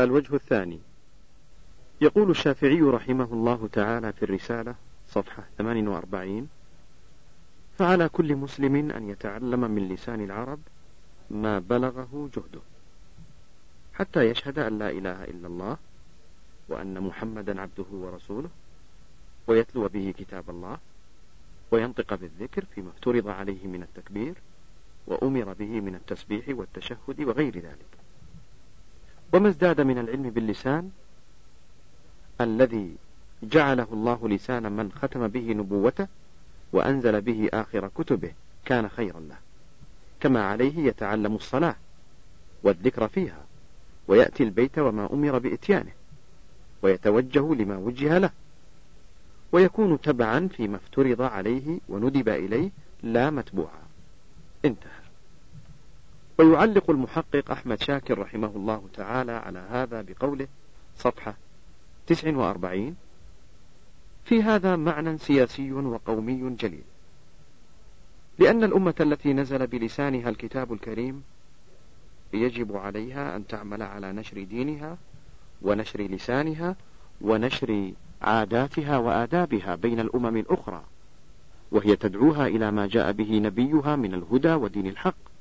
الوجه الثاني. يقول الشافعي رحمه الله تعالى في الرسالة صفحة 48 فعلى كل مسلم أن يتعلم من لسان العرب ما بلغه جهده حتى يشهد أن لا إله إلا الله وأن محمدا عبده ورسوله ويتلو به كتاب الله وينطق بالذكر فيما افترض عليه من التكبير وأمر به من التسبيح والتشهد وغير ذلك. وما ازداد من العلم باللسان الذي جعله الله لسان من ختم به نبوته وأنزل به آخر كتبه كان خيرا له. كما عليه يتعلم الصلاة والذكر فيها ويأتي البيت وما أمر بإتيانه ويتوجه لما وجه له ويكون تبعا فيما افترض عليه وندب إليه لا متبوعا. انتهى. ويعلق المحقق أحمد شاكر رحمه الله تعالى على هذا بقوله صفحة 49 في هذا معنى سياسي وقومي جليل. لأن الأمة التي نزل بلسانها الكتاب الكريم يجب عليها أن تعمل على نشر دينها ونشر لسانها ونشر عاداتها وآدابها بين الأمم الأخرى وهي تدعوها إلى ما جاء به نبيها من الهدى ودين الحق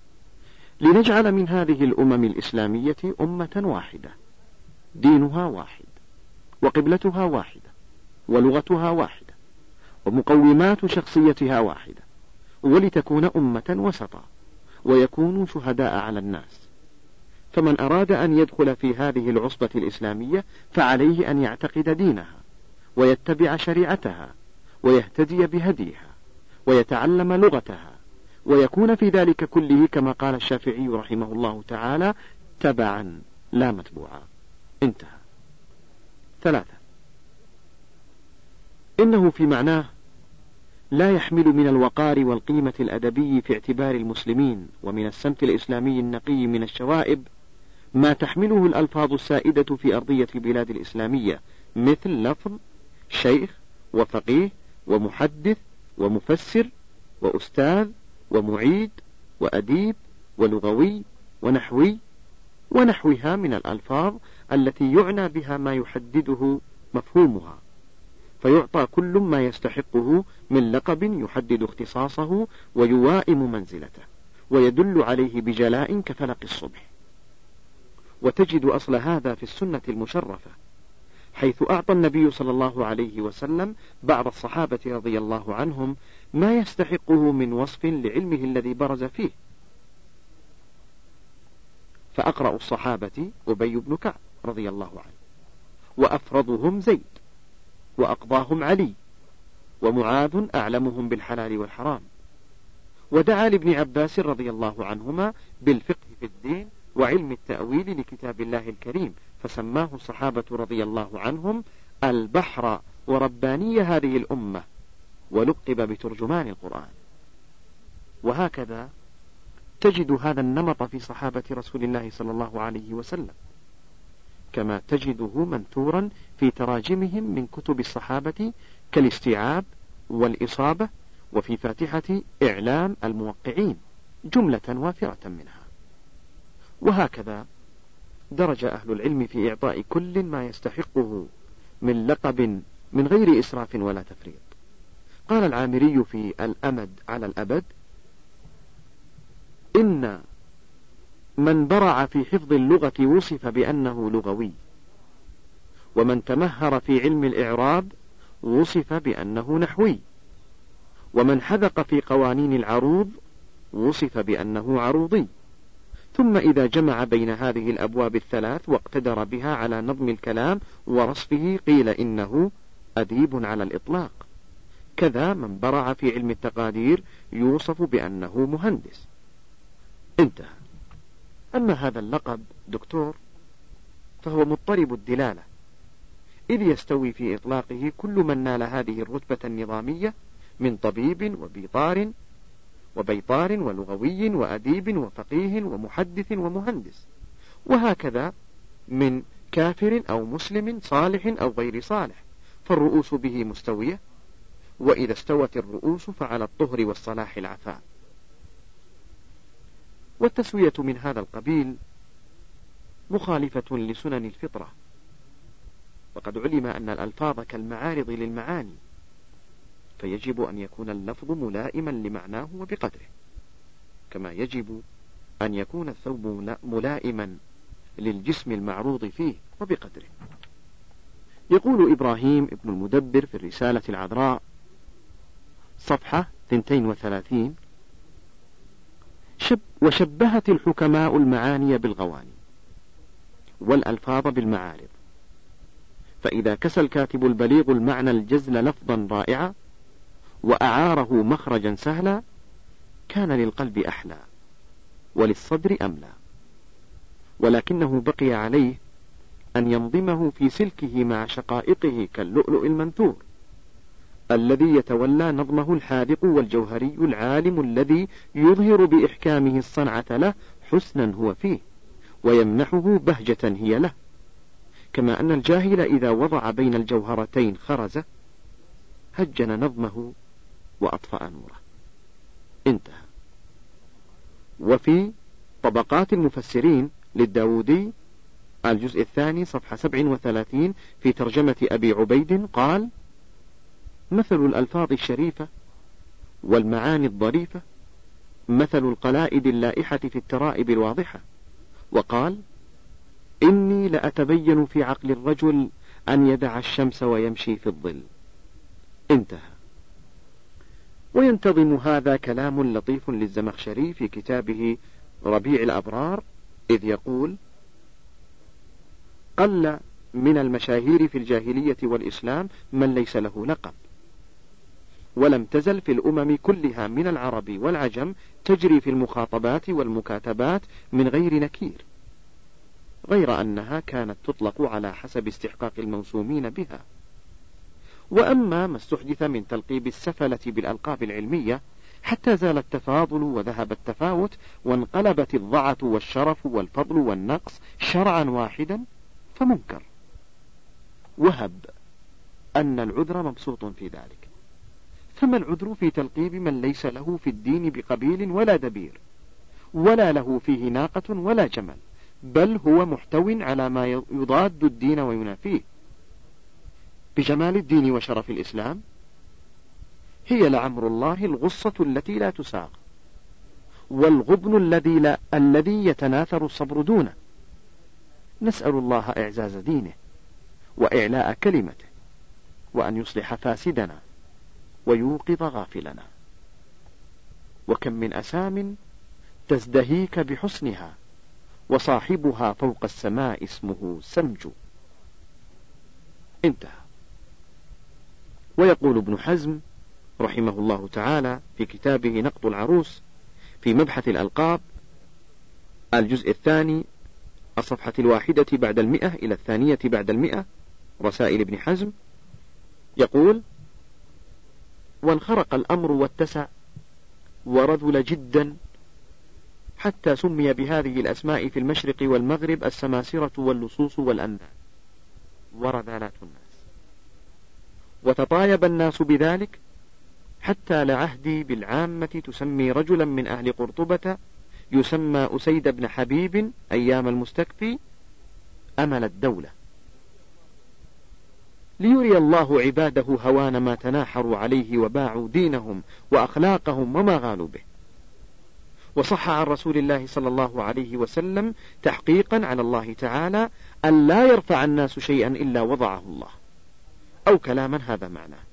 لنجعل من هذه الأمم الإسلامية أمة واحدة. دينها واحد. وقبلتها واحدة. ولغتها واحدة. ومقومات شخصيتها واحدة. ولتكون أمة وسطا. ويكونوا شهداء على الناس. فمن أراد أن يدخل في هذه العصبة الإسلامية فعليه أن يعتقد دينها. ويتبع شريعتها. ويهتدي بهديها. ويتعلم لغتها. ويكون في ذلك كله كما قال الشافعي رحمه الله تعالى تبعا لا متبوعا. انتهى. ثلاثة. إنه في معناه لا يحمل من الوقار والقيمة الأدبي في اعتبار المسلمين ومن السمت الإسلامي النقي من الشوائب ما تحمله الألفاظ السائدة في أرضية البلاد الإسلامية مثل لفظ شيخ وفقيه ومحدث ومفسر وأستاذ ومعيد وأديب ولغوي ونحوي ونحوها من الألفاظ التي يعنى بها ما يحدده مفهومها. فيعطى كل ما يستحقه من لقب يحدد اختصاصه ويوائم منزلته ويدل عليه بجلاء كفلق الصبح. وتجد أصل هذا في السنة المشرفة حيث أعطى النبي صلى الله عليه وسلم بعض الصحابة رضي الله عنهم ما يستحقه من وصف لعلمه الذي برز فيه. فأقرأ الصحابة أبي بن كعب رضي الله عنه وأفرضهم زيد وأقضاهم علي ومعاذ أعلمهم بالحلال والحرام. ودعا لابن عباس رضي الله عنهما بالفقه في الدين وعلم التأويل لكتاب الله الكريم فسماه الصحابة رضي الله عنهم البحر ورباني هذه الأمة ولقب بترجمان القرآن. وهكذا تجد هذا النمط في صحابة رسول الله صلى الله عليه وسلم كما تجده منثورا في تراجمهم من كتب الصحابة كالاستيعاب والإصابة وفي فاتحة إعلام الموقعين جملة وافرة منها. وهكذا درج أهل العلم في إعطاء كل ما يستحقه من لقب من غير إسراف ولا تفريط. قال العامري في الأمد على الأبد إن من برع في حفظ اللغة وصف بأنه لغوي ومن تمهر في علم الإعراب وصف بأنه نحوي ومن حذق في قوانين العروض وصف بأنه عروضي. ثم إذا جمع بين هذه الأبواب الثلاث واقتدر بها على نظم الكلام ورصفه قيل إنه أديب على الإطلاق. كذا من برع في علم التقادير يوصف بأنه مهندس. انتهى. أما هذا اللقب دكتور فهو مضطرب الدلالة. إذ يستوي في إطلاقه كل من نال هذه الرتبة النظامية من طبيب وبيطار وبيطار ولغوي وأديب وفقيه ومحدث ومهندس. وهكذا من كافر أو مسلم صالح أو غير صالح فالرؤوس به مستوية وإذا استوت الرؤوس فعلى الطهر والصلاح العفاء. والتسوية من هذا القبيل مخالفة لسنن الفطرة. وقد علم أن الألفاظ كالمعارض للمعاني فيجب أن يكون اللفظ ملائما لمعناه وبقدره كما يجب أن يكون الثوب ملائما للجسم المعروض فيه وبقدره. يقول إبراهيم ابن المدبر في الرسالة العذراء صفحة 32 شب وشبهت الحكماء المعاني بالغواني والألفاظ بالمعارض فإذا كسى الكاتب البليغ المعنى الجزل لفظا رائعا وأعاره مخرجا سهلا كان للقلب أحلى وللصدر أملى. ولكنه بقي عليه أن ينظمه في سلكه مع شقائقه كاللؤلؤ المنثور الذي يتولى نظمه الحاذق والجوهري العالم الذي يظهر بإحكامه الصنعة له حسنا هو فيه ويمنحه بهجة هي له. كما أن الجاهل إذا وضع بين الجوهرتين خرزة هجن نظمه وأطفأ نوره انتهى. وفي طبقات المفسرين للداودي الجزء الثاني صفحة 37 في ترجمة أبي عبيد قال مثل الألفاظ الشريفة والمعاني الظريفة مثل القلائد اللائحة في الترائب الواضحة. وقال إني لأتبين في عقل الرجل أن يدع الشمس ويمشي في الظل. انتهى. وينتظم هذا كلام لطيف للزمخشري في كتابه ربيع الأبرار إذ يقول قل من المشاهير في الجاهلية والإسلام من ليس له لقب ولم تزل في الأمم كلها من العرب والعجم تجري في المخاطبات والمكاتبات من غير نكير غير أنها كانت تطلق على حسب استحقاق الموسومين بها. وأما ما استحدث من تلقيب السفلة بالألقاب العلمية حتى زال التفاضل وذهب التفاوت وانقلبت الضعة والشرف والفضل والنقص شرعا واحدا فمنكر. وهب أن العذر مبسوط في ذلك. فما العذر في تلقيب من ليس له في الدين بقبيل ولا دبير ولا له فيه ناقة ولا جمل بل هو محتو على ما يضاد الدين وينافيه. بجمال الدين وشرف الإسلام هي لعمر الله الغصة التي لا تساق والغبن الذي لا الذي يتناثر الصبر دونه. نسأل الله إعزاز دينه وإعلاء كلمته وأن يصلح فاسدنا ويوقظ غافلنا. وكم من أسام تزدهيك بحسنها وصاحبها فوق السماء اسمه سمج انتهى. ويقول ابن حزم رحمه الله تعالى في كتابه نقط العروس في مبحث الألقاب الجزء الثاني الصفحة الواحدة بعد المئة إلى الثانية بعد المئة رسائل ابن حزم يقول وانخرق الأمر واتسع ورذل جدا حتى سمي بهذه الأسماء في المشرق والمغرب السماسرة واللصوص والأنداد ورذالات الناس وتطايب الناس بذلك حتى لعهدي بالعامة تسمي رجلا من أهل قرطبة يسمى أسيد بن حبيب أيام المستكفي أمل الدولة. ليري الله عباده هوان ما تناحروا عليه وباعوا دينهم وأخلاقهم وما غالوا به. وصح عن رسول الله صلى الله عليه وسلم تحقيقا على الله تعالى أن لا يرفع الناس شيئا إلا وضعه الله. أو كلاما هذا معناه.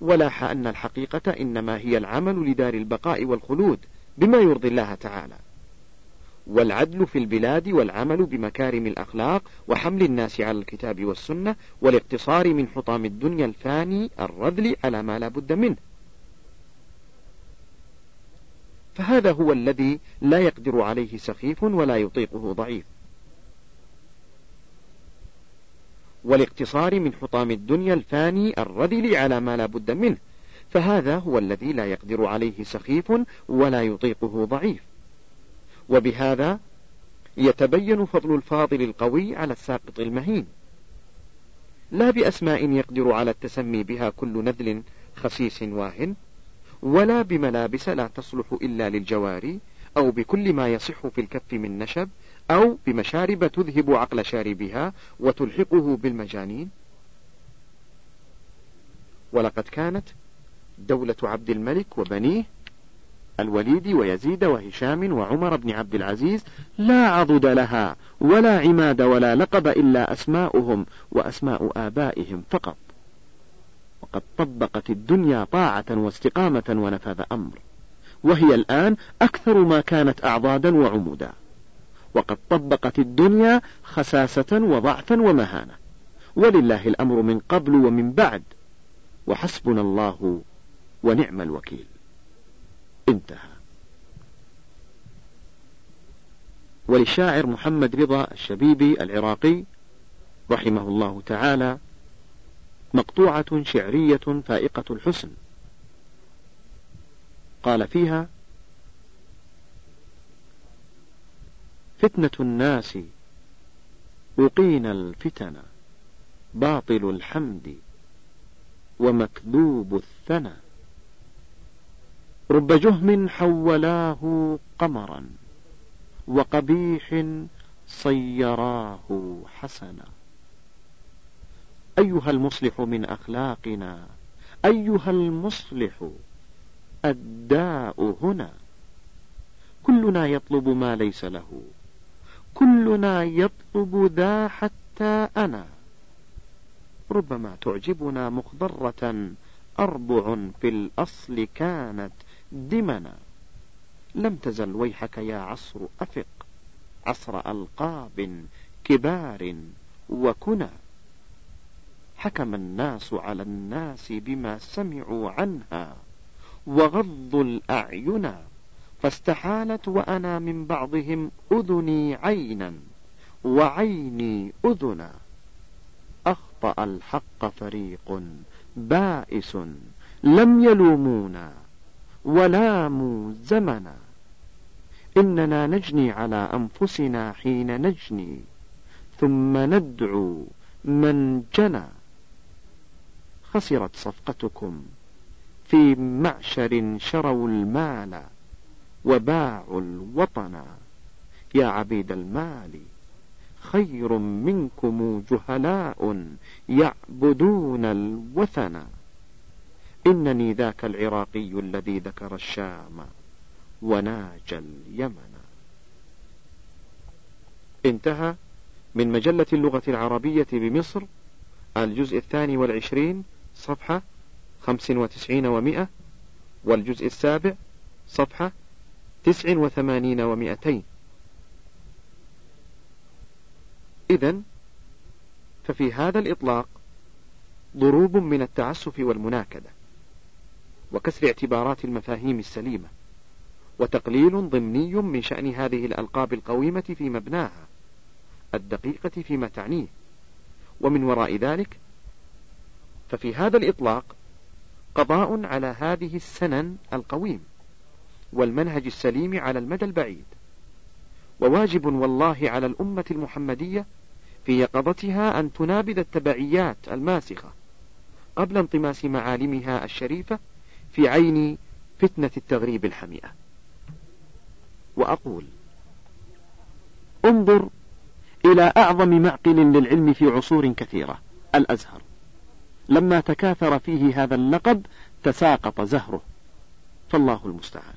ولاح أن الحقيقة إنما هي العمل لدار البقاء والخلود بما يرضي الله تعالى. والعدل في البلاد والعمل بمكارم الأخلاق وحمل الناس على الكتاب والسنة والاقتصار من حطام الدنيا الفاني الرذل على ما لا بد منه. فهذا هو الذي لا يقدر عليه سخيف ولا يطيقه ضعيف. والاقتصار من حطام الدنيا الفاني الرذل على ما لا بد منه فهذا هو الذي لا يقدر عليه سخيف ولا يطيقه ضعيف. وبهذا يتبين فضل الفاضل القوي على الساقط المهين. لا بأسماء يقدر على التسمي بها كل نذل خسيس واهن ولا بملابس لا تصلح إلا للجواري أو بكل ما يصح في الكف من نشب أو بمشارب تذهب عقل شاربها وتلحقه بالمجانين؟ ولقد كانت دولة عبد الملك وبنيه الوليد ويزيد وهشام وعمر بن عبد العزيز لا عضد لها ولا عماد ولا لقب إلا أسماؤهم وأسماء آبائهم فقط. وقد طبقت الدنيا طاعة واستقامة ونفذ أمر. وهي الآن أكثر ما كانت أعضادا وعمودا. وقد طبقت الدنيا خساسة وضعفا ومهانة ولله الأمر من قبل ومن بعد. وحسبنا الله ونعم الوكيل. انتهى. وللشاعر محمد رضا الشبيبي العراقي رحمه الله تعالى مقطوعة شعرية فائقة الحسن. قال فيها فتنة الناس. وقين الفتن. باطل الحمد. ومكذوب الثنى. رب جهم حولاه قمرا. وقبيح صيراه حسنا. أيها المصلح من أخلاقنا. أيها المصلح الداء هنا. كلنا يطلب ما ليس له. كلنا يطلب ذا حتى أنا. ربما تعجبنا مخضرة أربع في الأصل كانت دمنا. لم تزل ويحك يا عصر أفق عصر ألقاب كبار وكنى حكم الناس على الناس بما سمعوا عنها وغضوا الأعين. فاستحالت وأنا من بعضهم أذني عينا وعيني أذنا. أخطأ الحق فريق بائس لم يلومونا ولاموا زمنا. إننا نجني على أنفسنا حين نجني ثم ندعو من جنى. خسرت صفقتكم في معشر شروا المال. وباعوا الوطن. يا عبيد المال خير منكم جهلاء يعبدون الوثن. إنني ذاك العراقي الذي ذكر الشام وناج اليمن. انتهى من مجلة اللغة العربية بمصر الجزء الثاني والعشرين صفحة خمس وتسعين ومائة والجزء السابع صفحة تسع وثمانين ومائتين إذا ففي هذا الإطلاق ضروب من التعسف والمناكدة وكسر اعتبارات المفاهيم السليمة وتقليل ضمني من شأن هذه الألقاب القويمة في مبناها الدقيقة فيما تعنيه. ومن وراء ذلك ففي هذا الإطلاق قضاء على هذه السنن القويم. والمنهج السليم على المدى البعيد. وواجب والله على الأمة المحمدية في يقظتها أن تنابذ التبعيات الماسخة قبل انطماس معالمها الشريفة في عين فتنة التغريب الحمئة وأقول انظر إلى أعظم معقل للعلم في عصور كثيرة الأزهر. لما تكاثر فيه هذا اللقب تساقط زهره. فالله المستعان.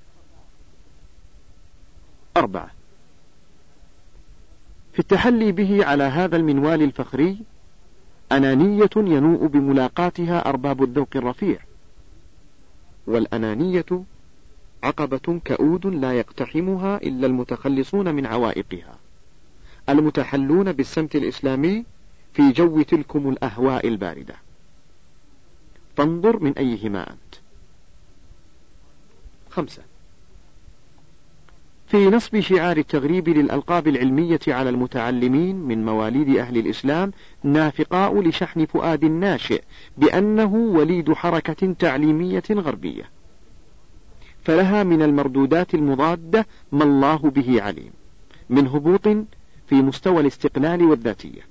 أربعة. في التحلي به على هذا المنوال الفخري أنانية ينوء بملاقاتها أرباب الذوق الرفيع والأنانية عقبة كؤود لا يقتحمها إلا المتخلصون من عوائقها المتحلون بالسمت الإسلامي في جو تلكم الأهواء الباردة. فانظر من أيهما أنت. خمسة. في نصب شعار التغريب للألقاب العلمية على المتعلمين من مواليد أهل الإسلام نافقاء لشحن فؤاد الناشئ بأنه وليد حركة تعليمية غربية. فلها من المردودات المضادة ما الله به عليم من هبوط في مستوى الاستقلال والذاتية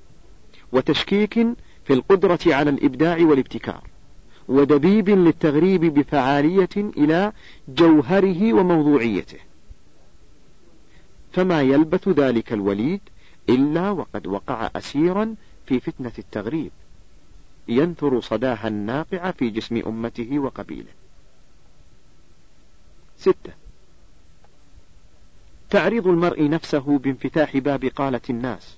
وتشكيك في القدرة على الإبداع والابتكار ودبيب للتغريب بفعالية إلى جوهره وموضوعيته. فما يلبث ذلك الوليد إلا وقد وقع أسيرا في فتنة التغريب ينثر صداها الناقع في جسم أمته وقبيله. ستة. تعريض المرء نفسه بانفتاح باب قالة الناس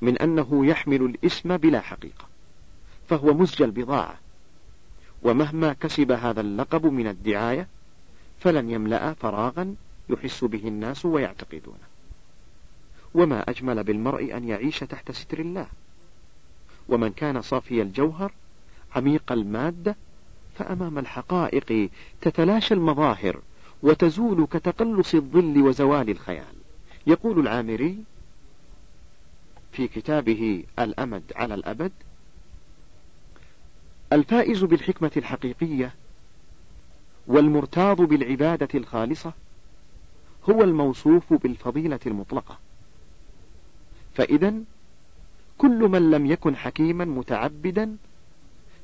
من أنه يحمل الإسم بلا حقيقة فهو مزج البضاعة ومهما كسب هذا اللقب من الدعاية فلن يملأ فراغا يحس به الناس ويعتقدونه. وما أجمل بالمرء أن يعيش تحت ستر الله. ومن كان صافي الجوهر عميق المادة فأمام الحقائق تتلاشى المظاهر وتزول كتقلص الظل وزوال الخيال. يقول العامري في كتابه الأمد على الأبد الفائز بالحكمة الحقيقية والمرتاض بالعبادة الخالصة هو الموصوف بالفضيلة المطلقة. فإذا كل من لم يكن حكيما متعبدا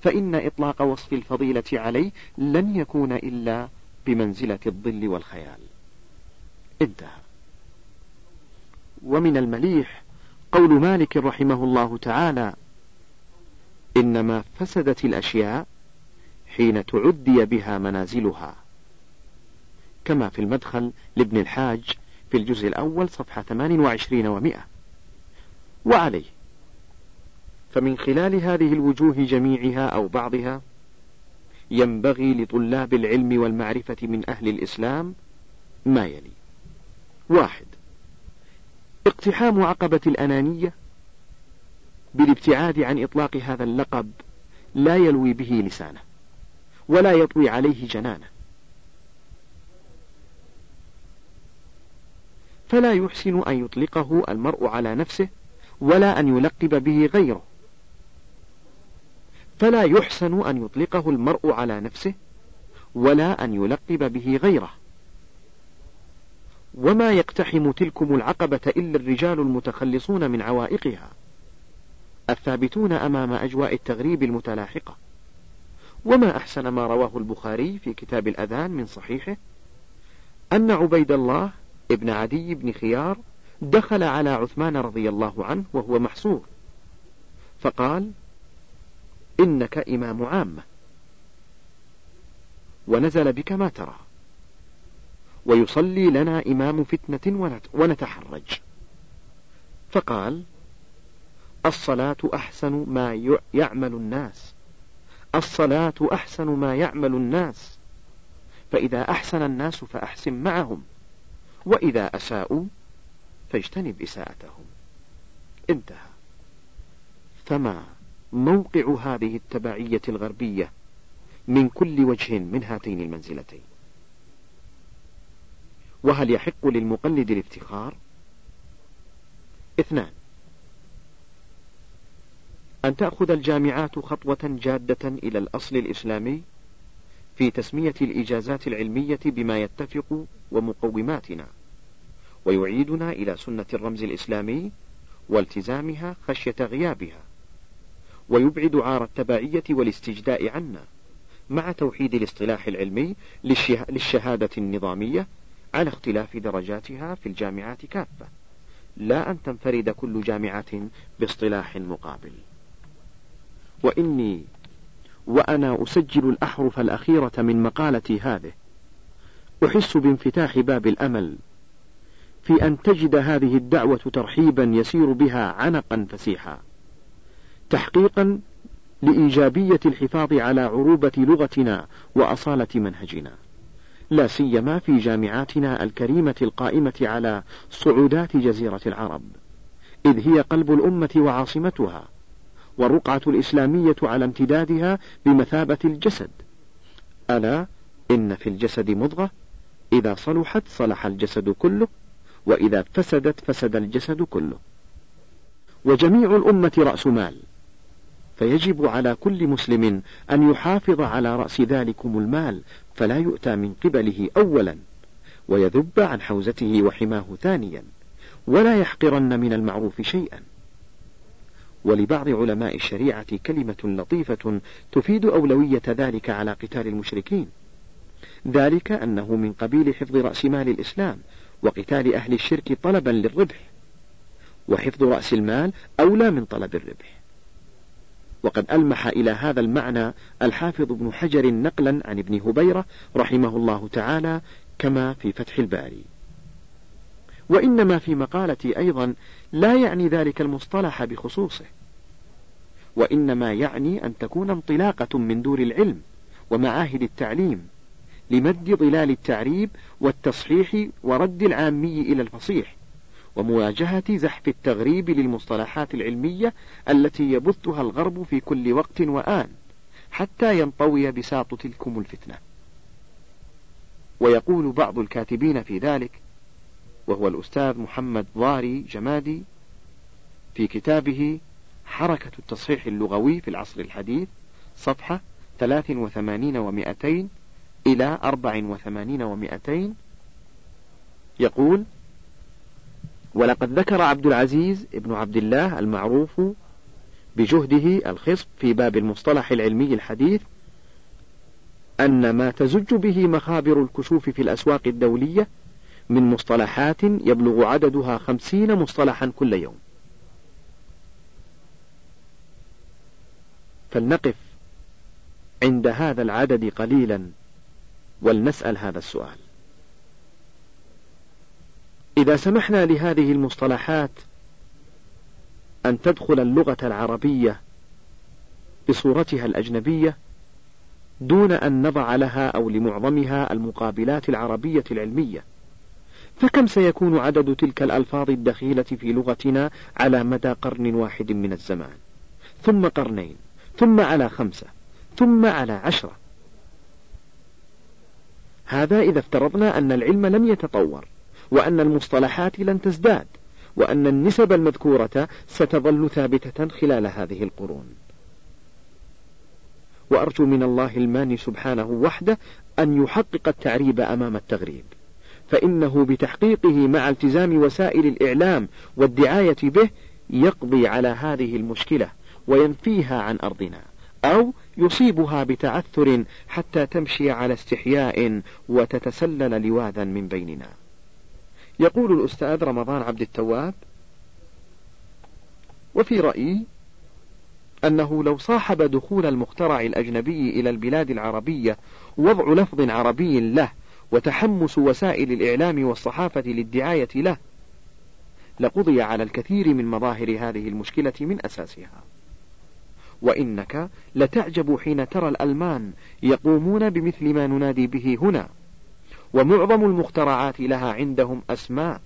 فإن إطلاق وصف الفضيلة عليه لن يكون إلا بمنزلة الظل والخيال. انتهى. ومن المليح قول مالك رحمه الله تعالى إنما فسدت الأشياء حين تعدي بها منازلها. كما في المدخل لابن الحاج في الجزء الأول صفحة 28 ومئة وعليه. فمن خلال هذه الوجوه جميعها أو بعضها ينبغي لطلاب العلم والمعرفة من أهل الإسلام ما يلي. واحد. اقتحام عقبة الأنانية بالابتعاد عن إطلاق هذا اللقب لا يلوي به لسانه ولا يطوي عليه جنانه. فلا يحسن أن يطلقه المرء على نفسه ولا أن يلقب به غيره. فلا يحسن أن يطلقه المرء على نفسه ولا أن يلقب به غيره. وما يقتحم تلكم العقبة إلا الرجال المتخلصون من عوائقها. الثابتون أمام أجواء التغريب المتلاحقة. وما أحسن ما رواه البخاري في كتاب الأذان من صحيحه أن عبيد الله ابن عدي بن خيار دخل على عثمان رضي الله عنه وهو محصور. فقال إنك إمام عامة. ونزل بك ما ترى. ويصلي لنا إمام فتنة ونتحرج. فقال الصلاة أحسن ما يعمل الناس. الصلاة أحسن ما يعمل الناس. فإذا أحسن الناس فأحسن معهم. وإذا أساءوا فاجتنب إساءتهم. انتهى. فما موقع هذه التبعية الغربية من كل وجه من هاتين المنزلتين؟ وهل يحق للمقلد الافتخار؟ اثنان. أن تأخذ الجامعات خطوة جادة إلى الأصل الإسلامي؟ في تسمية الإجازات العلمية بما يتفق ومقوماتنا ويعيدنا إلى سنة الرمز الإسلامي والتزامها خشية غيابها ويبعد عار التبعية والاستجداء عنا مع توحيد الاصطلاح العلمي للشهادة النظامية على اختلاف درجاتها في الجامعات كافة لا أن تنفرد كل جامعة باصطلاح مقابل. وإني وأنا أسجل الأحرف الأخيرة من مقالتي هذه. أحس بانفتاح باب الأمل في أن تجد هذه الدعوة ترحيبا يسير بها عنقا فسيحا. تحقيقا لإيجابية الحفاظ على عروبة لغتنا وأصالة منهجنا. لا سيما في جامعاتنا الكريمة القائمة على صعودات جزيرة العرب. إذ هي قلب الأمة وعاصمتها. والرقعة الإسلامية على امتدادها بمثابة الجسد. ألا إن في الجسد مضغة إذا صلحت صلح الجسد كله وإذا فسدت فسد الجسد كله. وجميع الأمة رأس مال. فيجب على كل مسلم أن يحافظ على رأس ذلكم المال فلا يؤتى من قبله أولا ويذب عن حوزته وحماه ثانيا ولا يحقرن من المعروف شيئا. ولبعض علماء الشريعة كلمة لطيفة تفيد أولوية ذلك على قتال المشركين. ذلك أنه من قبيل حفظ رأس مال الإسلام وقتال أهل الشرك طلبا للربح وحفظ رأس المال أولى من طلب الربح. وقد ألمح إلى هذا المعنى الحافظ ابن حجر نقلا عن ابن هبيرة رحمه الله تعالى كما في فتح الباري. وإنما في مقالتي أيضا لا يعني ذلك المصطلح بخصوصه وإنما يعني أن تكون انطلاقة من دور العلم ومعاهد التعليم لمد ظلال التعريب والتصحيح ورد العامي إلى الفصيح ومواجهة زحف التغريب للمصطلحات العلمية التي يبثها الغرب في كل وقت وآن حتى ينطوي بساط تلكم الفتنة. ويقول بعض الكاتبين في ذلك وهو الأستاذ محمد ضاري جمادي في كتابه حركة التصحيح اللغوي في العصر الحديث صفحة 83 ومئتين إلى 84 ومئتين. يقول ولقد ذكر عبد العزيز ابن عبد الله المعروف بجهده الخصب في باب المصطلح العلمي الحديث أن ما تزج به مخابر الكشوف في الأسواق الدولية من مصطلحات يبلغ عددها خمسين مصطلحا كل يوم. فلنقف عند هذا العدد قليلا ولنسأل هذا السؤال. إذا سمحنا لهذه المصطلحات أن تدخل اللغة العربية بصورتها الأجنبية دون أن نضع لها أو لمعظمها المقابلات العربية العلمية. فكم سيكون عدد تلك الألفاظ الدخيلة في لغتنا على مدى قرن واحد من الزمان؟ ثم قرنين ثم على خمسة ثم على عشرة. هذا إذا افترضنا أن العلم لم يتطور وأن المصطلحات لن تزداد وأن النسب المذكورة ستظل ثابتة خلال هذه القرون. وأرجو من الله الماني سبحانه وحده أن يحقق التعريب أمام التغريب. فإنه بتحقيقه مع التزام وسائل الإعلام والدعاية به يقضي على هذه المشكلة وينفيها عن أرضنا أو يصيبها بتعثر حتى تمشي على استحياء وتتسلل لواذا من بيننا. يقول الأستاذ رمضان عبد التواب وفي رأيي أنه لو صاحب دخول المخترع الأجنبي إلى البلاد العربية وضع لفظ عربي له وتحمس وسائل الإعلام والصحافة للدعاية له. لقضي على الكثير من مظاهر هذه المشكلة من أساسها. وإنك لتعجب حين ترى الألمان يقومون بمثل ما ننادي به هنا. ومعظم المخترعات لها عندهم أسماء.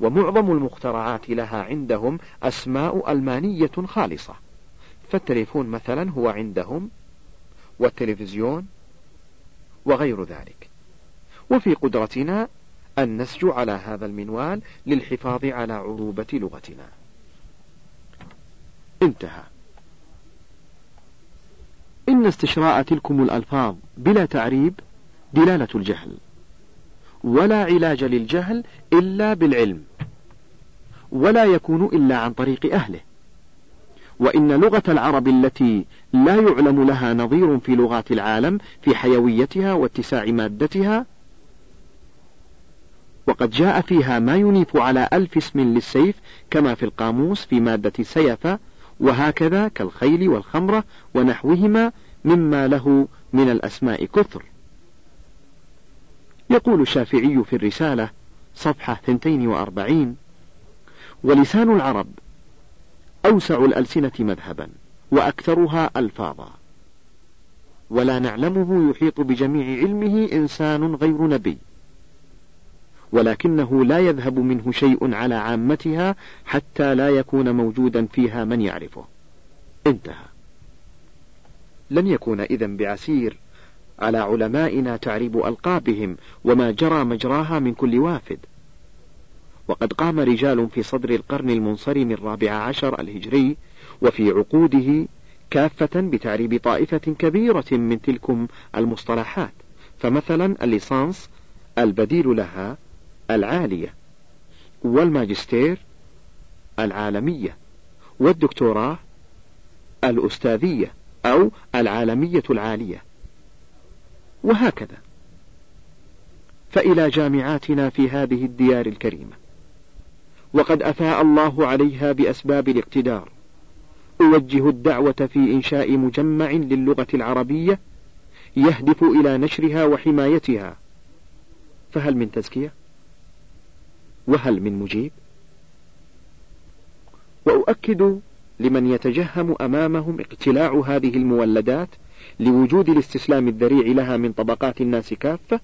ومعظم المخترعات لها عندهم أسماء ألمانية خالصة. فالتليفون مثلا هو عندهم. والتلفزيون وغير ذلك. وفي قدرتنا أن نسجو على هذا المنوال للحفاظ على عروبة لغتنا. انتهى. إن استشراء تلكم الألفاظ بلا تعريب دلالة الجهل ولا علاج للجهل إلا بالعلم ولا يكون إلا عن طريق أهله. وإن لغة العرب التي لا يعلم لها نظير في لغات العالم في حيويتها واتساع مادتها وقد جاء فيها ما ينيف على ألف اسم للسيف كما في القاموس في مادة سيف وهكذا كالخيل والخمرة ونحوهما مما له من الأسماء كثر. يقول الشافعي في الرسالة صفحة 42 ولسان العرب أوسع الألسنة مذهبا وأكثرها ألفاظا. ولا نعلمه يحيط بجميع علمه إنسان غير نبي. ولكنه لا يذهب منه شيء على عامتها حتى لا يكون موجودا فيها من يعرفه. انتهى. لن يكون إذا بعسير على علمائنا تعريب ألقابهم وما جرى مجراها من كل وافد. وقد قام رجال في صدر القرن المنصرم الرابع عشر الهجري وفي عقوده كافة بتعريب طائفة كبيرة من تلكم المصطلحات فمثلا الليسانس البديل لها العالية والماجستير العالمية والدكتوراه الأستاذية أو العالمية العالية. وهكذا. فإلى جامعاتنا في هذه الديار الكريمة. وقد أفاء الله عليها بأسباب الاقتدار أوجه الدعوة في إنشاء مجمع للغة العربية يهدف إلى نشرها وحمايتها فهل من تزكية؟ وهل من مجيب؟ وأؤكد لمن يتجهم أمامهم اقتلاع هذه المولدات لوجود الاستسلام الذريع لها من طبقات الناس كافة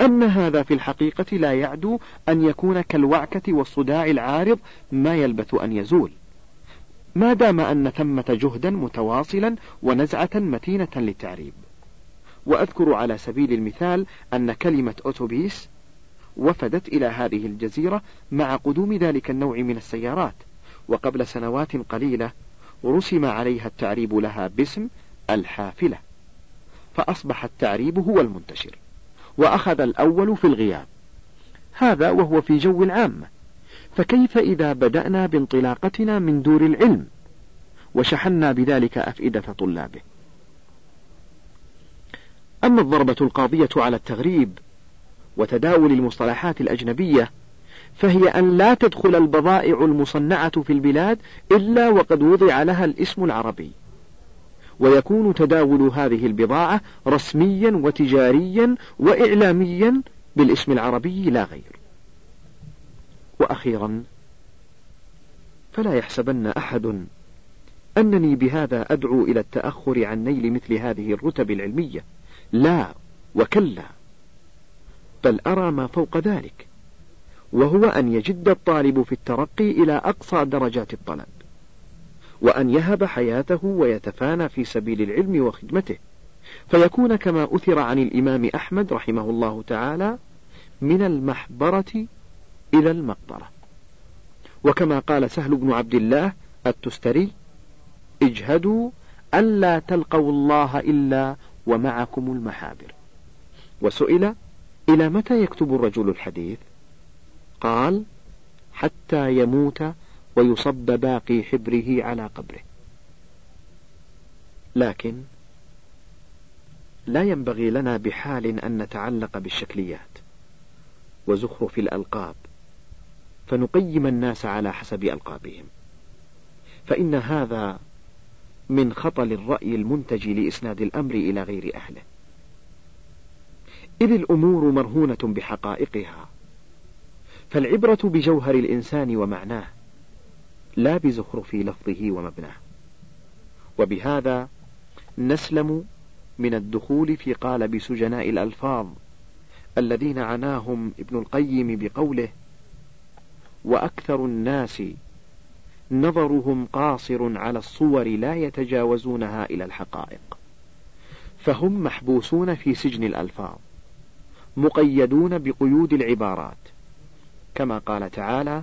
أن هذا في الحقيقة لا يعدو أن يكون كالوعكة والصداع العارض ما يلبث أن يزول. ما دام أن ثمة جهدا متواصلا ونزعة متينة للتعريب. وأذكر على سبيل المثال أن كلمة أوتوبيس وفدت إلى هذه الجزيرة مع قدوم ذلك النوع من السيارات. وقبل سنوات قليلة رسم عليها التعريب لها باسم الحافلة. فأصبح التعريب هو المنتشر. وأخذ الأول في الغياب. هذا وهو في جو العامة فكيف إذا بدأنا بانطلاقتنا من دور العلم؟ وشحنا بذلك أفئدة طلابه. أما الضربة القاضية على التغريب وتداول المصطلحات الأجنبية فهي أن لا تدخل البضائع المصنعة في البلاد إلا وقد وضع لها الاسم العربي. ويكون تداول هذه البضاعة رسميا وتجاريا وإعلاميا بالاسم العربي لا غير. وأخيرا فلا يحسبن أحد أنني بهذا أدعو إلى التأخر عن نيل مثل هذه الرتب العلمية. لا وكلا بل أرى ما فوق ذلك وهو أن يجد الطالب في الترقي إلى أقصى درجات الطلب. وأن يهب حياته ويتفانى في سبيل العلم وخدمته. فيكون كما أثر عن الإمام أحمد رحمه الله تعالى من المحبرة إلى المقبرة. وكما قال سهل بن عبد الله التستري اجهدوا ألا تلقوا الله إلا ومعكم المحابر. وسئل إلى متى يكتب الرجل الحديث؟ قال حتى يموت ويصب باقي حبره على قبره. لكن لا ينبغي لنا بحال أن نتعلق بالشكليات وزخرف الألقاب فنقيم الناس على حسب ألقابهم. فإن هذا من خطل الرأي المنتج لإسناد الأمر إلى غير أهله. إذ الأمور مرهونة بحقائقها فالعبرة بجوهر الإنسان ومعناه لا بزخرف لفظه ومبناه. وبهذا نسلم من الدخول في قالب سجناء الألفاظ الذين عناهم ابن القيم بقوله وأكثر الناس نظرهم قاصر على الصور لا يتجاوزونها إلى الحقائق. فهم محبوسون في سجن الألفاظ مقيدون بقيود العبارات. كما قال تعالى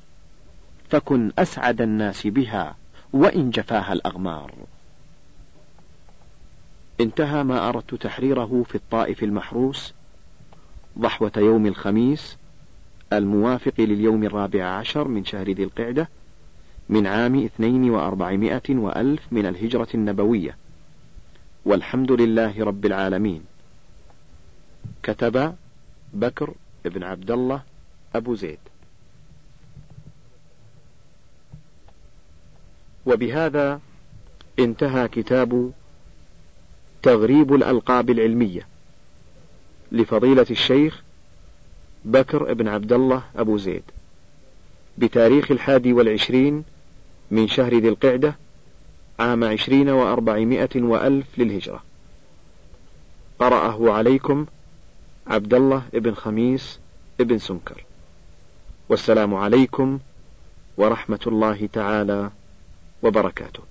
فكن أسعد الناس بها وإن جفاها الأغمار. انتهى ما أردت تحريره في الطائف المحروس ضحوة يوم الخميس الموافق لليوم الرابع عشر من شهر ذي القعدة من عام اثنين وأربعمائة وألف من الهجرة النبوية. والحمد لله رب العالمين. كتب بكر بن عبد الله أبو زيد. وبهذا انتهى كتاب تغريب الألقاب العلمية لفضيلة الشيخ بكر بن عبد الله أبو زيد بتاريخ الحادي والعشرين من شهر ذي القعدة عام عشرين وأربعمائة وألف للهجرة. قرأه عليكم عبد الله بن خميس بن سنكر والسلام عليكم ورحمة الله تعالى وبركاته.